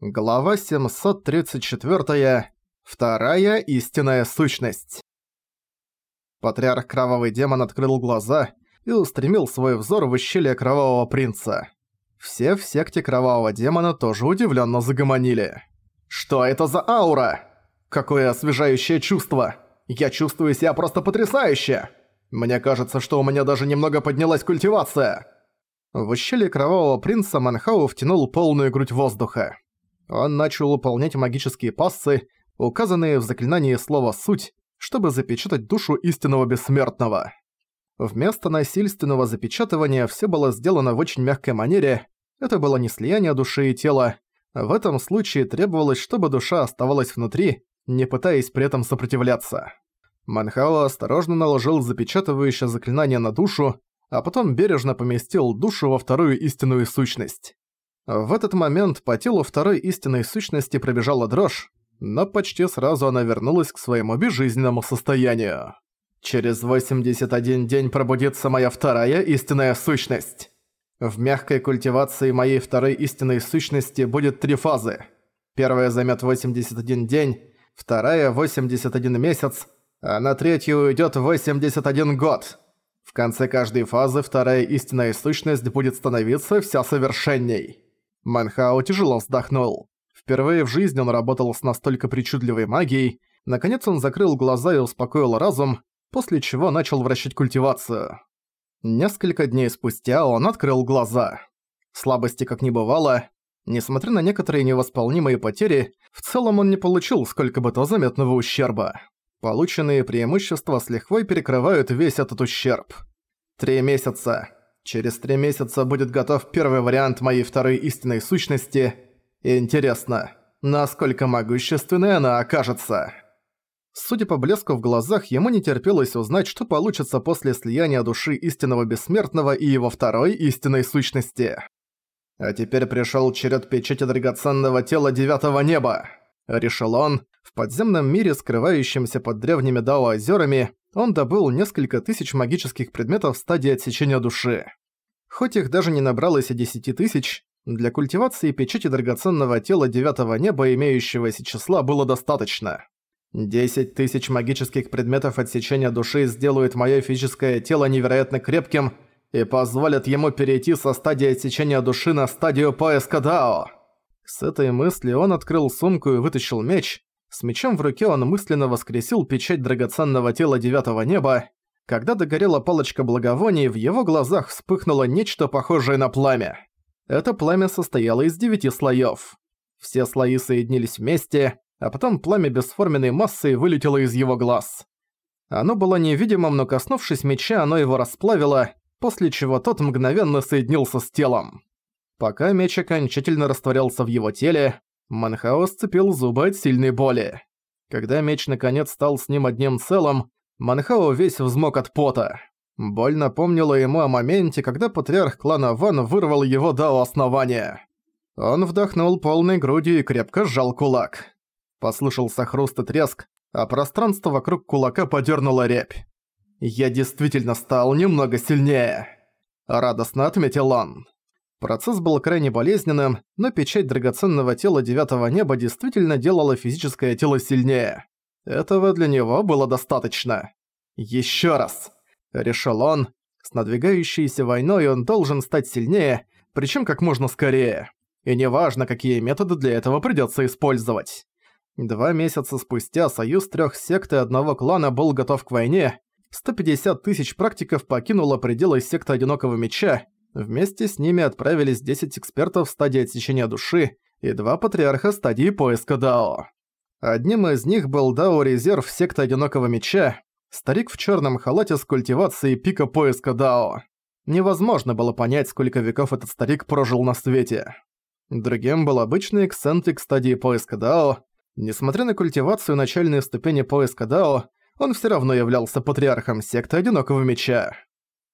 Глава 734. Вторая истинная сущность. Патриарх Кровавый Демон открыл глаза и устремил свой взор в ущелье Кровавого Принца. Все в секте Кровавого Демона тоже удивленно загомонили. «Что это за аура? Какое освежающее чувство! Я чувствую себя просто потрясающе! Мне кажется, что у меня даже немного поднялась культивация!» В ущелье Кровавого Принца Манхау втянул полную грудь воздуха. Он начал выполнять магические пассы, указанные в заклинании слова «суть», чтобы запечатать душу истинного бессмертного. Вместо насильственного запечатывания все было сделано в очень мягкой манере, это было не слияние души и тела, в этом случае требовалось, чтобы душа оставалась внутри, не пытаясь при этом сопротивляться. Манхао осторожно наложил запечатывающее заклинание на душу, а потом бережно поместил душу во вторую истинную сущность. В этот момент по телу второй истинной сущности пробежала дрожь, но почти сразу она вернулась к своему безжизненному состоянию. Через 81 день пробудится моя вторая истинная сущность. В мягкой культивации моей второй истинной сущности будет три фазы. Первая займет 81 день, вторая 81 месяц, а на третью уйдет 81 год. В конце каждой фазы вторая истинная сущность будет становиться вся совершенней. Манхао тяжело вздохнул. Впервые в жизни он работал с настолько причудливой магией. Наконец он закрыл глаза и успокоил разум, после чего начал вращать культивацию. Несколько дней спустя он открыл глаза. Слабости как не бывало. Несмотря на некоторые невосполнимые потери, в целом он не получил сколько бы то заметного ущерба. Полученные преимущества с лихвой перекрывают весь этот ущерб. Три месяца. Через три месяца будет готов первый вариант моей второй истинной сущности. Интересно, насколько могущественной она окажется. Судя по блеску в глазах, ему не терпелось узнать, что получится после слияния души истинного бессмертного и его второй истинной сущности. А теперь пришёл черед печати драгоценного тела девятого неба. Решил он, в подземном мире, скрывающемся под древними Дао-озерами, он добыл несколько тысяч магических предметов в стадии отсечения души. Хоть их даже не набралось и десяти тысяч, для культивации печати драгоценного тела девятого неба имеющегося числа было достаточно. Десять тысяч магических предметов отсечения души сделают моё физическое тело невероятно крепким и позволят ему перейти со стадии отсечения души на стадию поиска Дао. С этой мыслью он открыл сумку и вытащил меч. С мечом в руке он мысленно воскресил печать драгоценного тела девятого неба когда догорела палочка благовоний, в его глазах вспыхнуло нечто похожее на пламя. Это пламя состояло из девяти слоёв. Все слои соединились вместе, а потом пламя бесформенной массой вылетело из его глаз. Оно было невидимым, но коснувшись меча, оно его расплавило, после чего тот мгновенно соединился с телом. Пока меч окончательно растворялся в его теле, Манхао сцепил зубы от сильной боли. Когда меч наконец стал с ним одним целым, Манхао весь взмок от пота. Боль напомнила ему о моменте, когда патриарх клана Ван вырвал его до основания. Он вдохнул полной грудью и крепко сжал кулак. Послышался хруст и треск, а пространство вокруг кулака подернуло рябь. «Я действительно стал немного сильнее», – радостно отметил он. Процесс был крайне болезненным, но печать драгоценного тела девятого неба действительно делала физическое тело сильнее. Этого для него было достаточно. «Ещё раз!» – решил он. С надвигающейся войной он должен стать сильнее, причем как можно скорее. И неважно, какие методы для этого придётся использовать. Два месяца спустя союз трёх сект и одного клана был готов к войне. 150 тысяч практиков покинуло пределы секты Одинокого Меча. Вместе с ними отправились 10 экспертов стадии отсечения души и два патриарха стадии поиска Дао. Одним из них был Дао-резерв секты Одинокого Меча, старик в черном халате с культивацией пика поиска Дао. Невозможно было понять, сколько веков этот старик прожил на свете. Другим был обычный эксцентрик стадии поиска Дао. Несмотря на культивацию начальной ступени поиска Дао, он все равно являлся патриархом секты Одинокого Меча.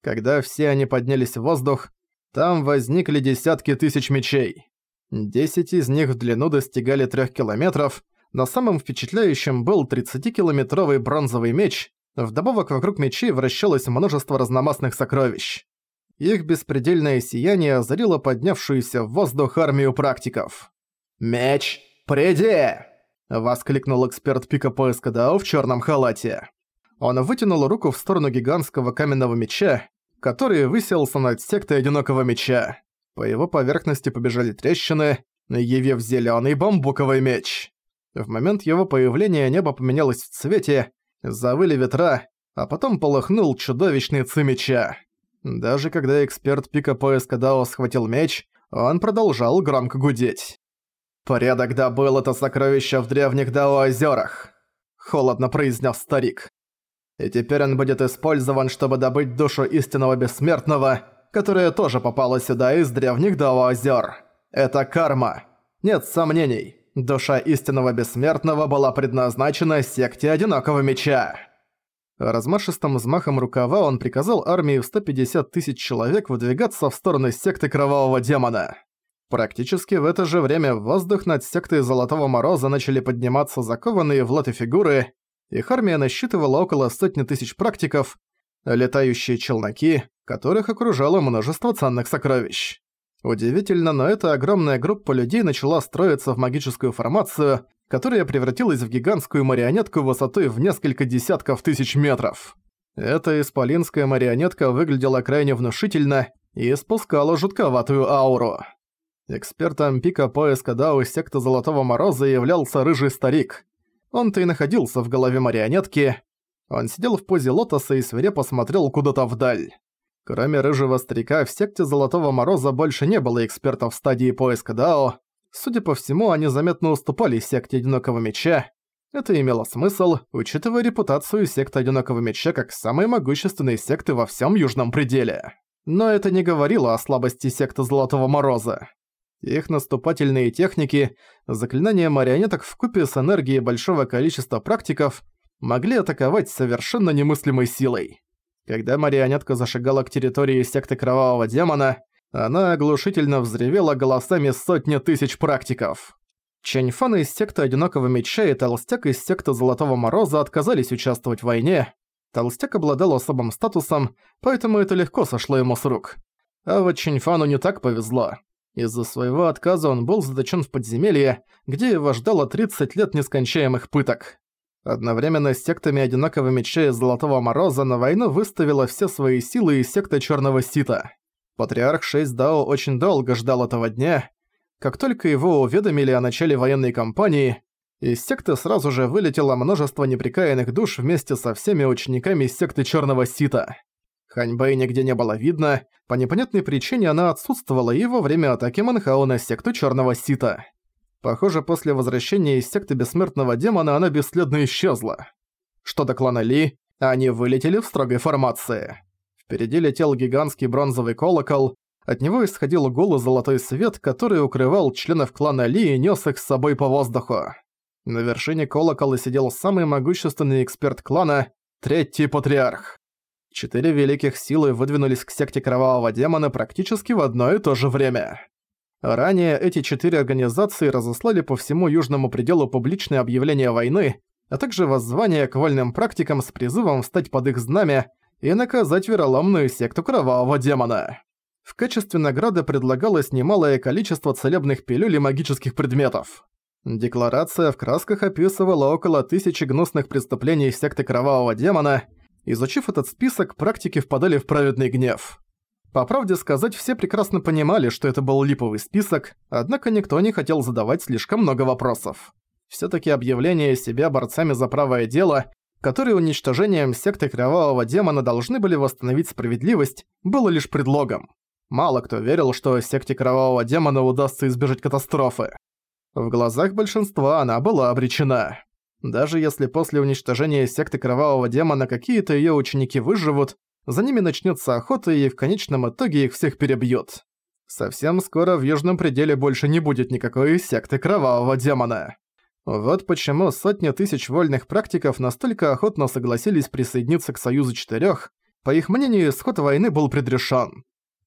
Когда все они поднялись в воздух, там возникли десятки тысяч мечей. Десять из них в длину достигали трех километров, но самым впечатляющим был 30-километровый бронзовый меч, вдобавок вокруг мечей вращалось множество разномастных сокровищ. Их беспредельное сияние озарило поднявшуюся в воздух армию практиков. «Меч, приди!» — воскликнул эксперт пика поиска Дао в черном халате. Он вытянул руку в сторону гигантского каменного меча, который выселся над сектой Одинокого Меча. По его поверхности побежали трещины, явив зеленый бамбуковый меч. В момент его появления небо поменялось в цвете, завыли ветра, а потом полыхнул чудовищный ци меча. Даже когда эксперт пика поиска Дао схватил меч, он продолжал громко гудеть. «Порядок добыл это сокровище в древних Дао-озерах», — холодно произнес старик. «И теперь он будет использован, чтобы добыть душу истинного бессмертного, которая тоже попала сюда из древних Дао-озер. Это карма. Нет сомнений, душа истинного бессмертного была предназначена секте Одинокого Меча». Размашистым взмахом рукава он приказал армии в 150 тысяч человек выдвигаться в сторону секты Кровавого Демона. Практически в это же время в воздух над сектой Золотого Мороза начали подниматься закованные в латы фигуры, их армия насчитывала около сотни тысяч практиков, летающие челноки, которых окружало множество ценных сокровищ. Удивительно, но эта огромная группа людей начала строиться в магическую формацию, которая превратилась в гигантскую марионетку высотой в несколько десятков тысяч метров. Эта исполинская марионетка выглядела крайне внушительно и испускала жутковатую ауру. Экспертом пика поиска Дао секты Золотого Мороза являлся рыжий старик. Он-то и находился в голове марионетки. Он сидел в позе лотоса и свирепо смотрел куда-то вдаль. Кроме рыжего старика, в секте Золотого Мороза больше не было экспертов в стадии поиска Дао, Судя по всему, они заметно уступали секте Одинокого Меча. Это имело смысл, учитывая репутацию секты Одинокого Меча как самой могущественной секты во всем Южном Пределе. Но это не говорило о слабости секты Золотого Мороза. Их наступательные техники, заклинания марионеток вкупе с энергией большого количества практиков могли атаковать совершенно немыслимой силой. Когда марионетка зашагала к территории секты Кровавого Демона, она оглушительно взревела голосами сотни тысяч практиков. Чэньфан из секты Одинокого Меча и Толстяк из секты Золотого Мороза отказались участвовать в войне. Толстяк обладал особым статусом, поэтому это легко сошло ему с рук. А вот Чэньфану не так повезло. Из-за своего отказа он был заточен в подземелье, где его ждало 30 лет нескончаемых пыток. Одновременно с сектами Одинокого Меча и Золотого Мороза на войну выставила все свои силы и секта Черного Сита. Патриарх 6 Дао очень долго ждал этого дня. Как только его уведомили о начале военной кампании, из секты сразу же вылетело множество неприкаянных душ вместе со всеми учениками секты Черного Сита. Ханьбэй нигде не было видно, по непонятной причине она отсутствовала и во время атаки Манхау на секту Черного Сита. Похоже, после возвращения из секты Бессмертного Демона она бесследно исчезла. Что до клана Ли, они вылетели в строгой формации. Впереди летел гигантский бронзовый колокол, от него исходил голый золотой свет, который укрывал членов клана Ли и нес их с собой по воздуху. На вершине колокола сидел самый могущественный эксперт клана – Третий Патриарх. Четыре великих силы выдвинулись к секте Кровавого Демона практически в одно и то же время. Ранее эти четыре организации разослали по всему южному пределу публичное объявление войны, а также воззвание к вольным практикам с призывом встать под их знамя и наказать вероломную секту Кровавого Демона. В качестве награды предлагалось немалое количество целебных пилюль и магических предметов. Декларация в красках описывала около тысячи гнусных преступлений секты Кровавого Демона. Изучив этот список, практики впадали в праведный гнев. По правде сказать, все прекрасно понимали, что это был липовый список, однако никто не хотел задавать слишком много вопросов. Всё-таки объявление себя борцами за правое дело которые уничтожением секты Кровавого Демона должны были восстановить справедливость, было лишь предлогом. Мало кто верил, что секте Кровавого Демона удастся избежать катастрофы. В глазах большинства она была обречена. Даже если после уничтожения секты Кровавого Демона какие-то её ученики выживут, за ними начнётся охота и в конечном итоге их всех перебьют. Совсем скоро в Южном Пределе больше не будет никакой секты Кровавого Демона. Вот почему сотни тысяч вольных практиков настолько охотно согласились присоединиться к Союзу Четырёх, по их мнению, исход войны был предрешен.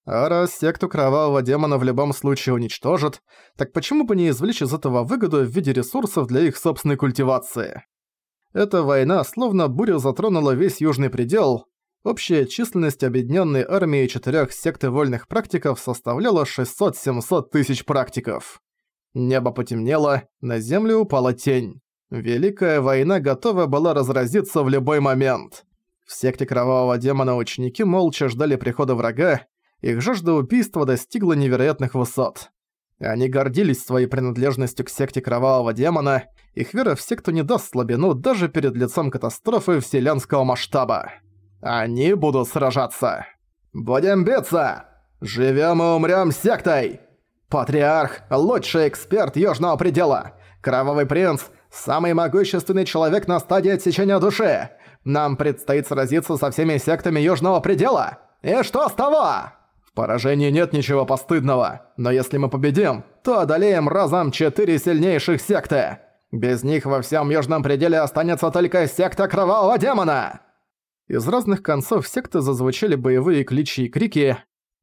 А раз секту Кровавого Демона в любом случае уничтожат, так почему бы не извлечь из этого выгоду в виде ресурсов для их собственной культивации? Эта война словно буря затронула весь Южный предел. Общая численность объединенной армии четырех секты вольных практиков составляла 600-700 тысяч практиков. Небо потемнело, на землю упала тень. Великая война готова была разразиться в любой момент. В секте Кровавого Демона ученики молча ждали прихода врага, их жажда убийства достигла невероятных высот. Они гордились своей принадлежностью к секте Кровавого Демона, их вера в секту не даст слабину даже перед лицом катастрофы вселенского масштаба. Они будут сражаться. «Будем биться! Живем и умрем сектой!» «Патриарх – лучший эксперт Южного Предела! Кровавый принц – самый могущественный человек на стадии отсечения души! Нам предстоит сразиться со всеми сектами Южного Предела! И что с того?» Поражении нет ничего постыдного, но если мы победим, то одолеем разом четыре сильнейших секты. Без них во всем Южном Пределе останется только секта Кровавого Демона!» Из разных концов секты зазвучали боевые кличи и крики.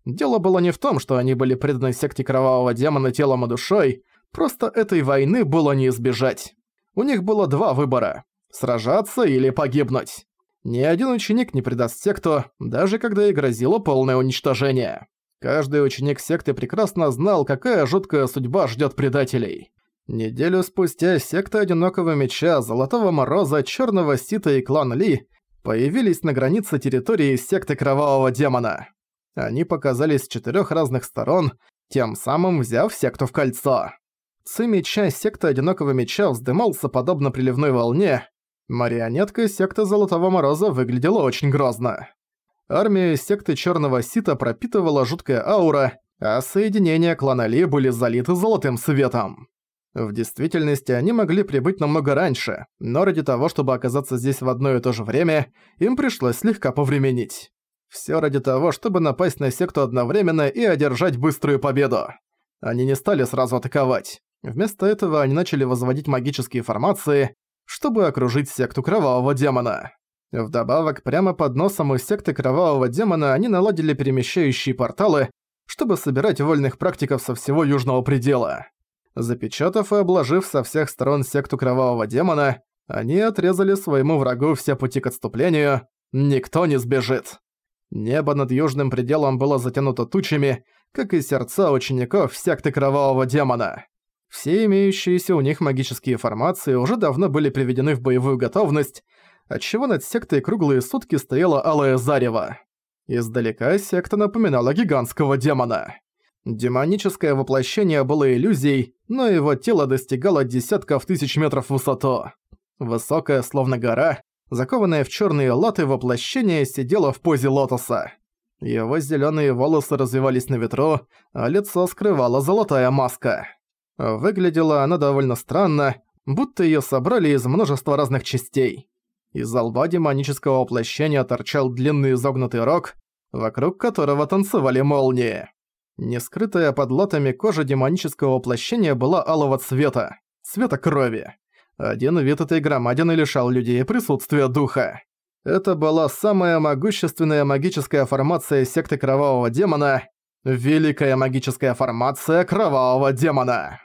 Дело было не в том, что они были преданы секте Кровавого Демона телом и душой, просто этой войны было не избежать. У них было два выбора – сражаться или погибнуть. Ни один ученик не предаст секту, даже когда ей грозило полное уничтожение. Каждый ученик секты прекрасно знал, какая жуткая судьба ждет предателей. Неделю спустя секта Одинокого Меча, Золотого Мороза, Черного Сита и клан Ли появились на границе территории секты Кровавого Демона. Они показались с четырех разных сторон, тем самым взяв секту в кольцо. Ци Меча секта Одинокого Меча вздымался подобно приливной волне, Марионетка секты Золотого Мороза выглядела очень грозно. Армия секты Черного Сита пропитывала жуткая аура, а соединения клана Ли были залиты золотым светом. В действительности они могли прибыть намного раньше, но ради того, чтобы оказаться здесь в одно и то же время, им пришлось слегка повременить. Всё ради того, чтобы напасть на секту одновременно и одержать быструю победу. Они не стали сразу атаковать. Вместо этого они начали возводить магические формации, чтобы окружить секту Кровавого Демона. Вдобавок, прямо под носом у секты Кровавого Демона они наладили перемещающие порталы, чтобы собирать вольных практиков со всего Южного Предела. Запечатав и обложив со всех сторон секту Кровавого Демона, они отрезали своему врагу все пути к отступлению, никто не сбежит. Небо над Южным Пределом было затянуто тучами, как и сердца учеников секты Кровавого Демона. Все имеющиеся у них магические формации уже давно были приведены в боевую готовность, отчего над сектой круглые сутки стояла алая зарево. Издалека секта напоминала гигантского демона. Демоническое воплощение было иллюзией, но его тело достигало десятков тысяч метров в высоту. Высокое, словно гора, закованное в черные латы воплощение сидело в позе лотоса. Его зеленые волосы развивались на ветру, а лицо скрывала золотая маска. Выглядела она довольно странно, будто её собрали из множества разных частей. Из лба демонического воплощения торчал длинный изогнутый рог, вокруг которого танцевали молнии. Нескрытая под латами кожа демонического воплощения была алого цвета, цвета крови. Один вид этой громадины лишал людей присутствия духа. Это была самая могущественная магическая формация секты Кровавого Демона – Великая магическая формация Кровавого Демона.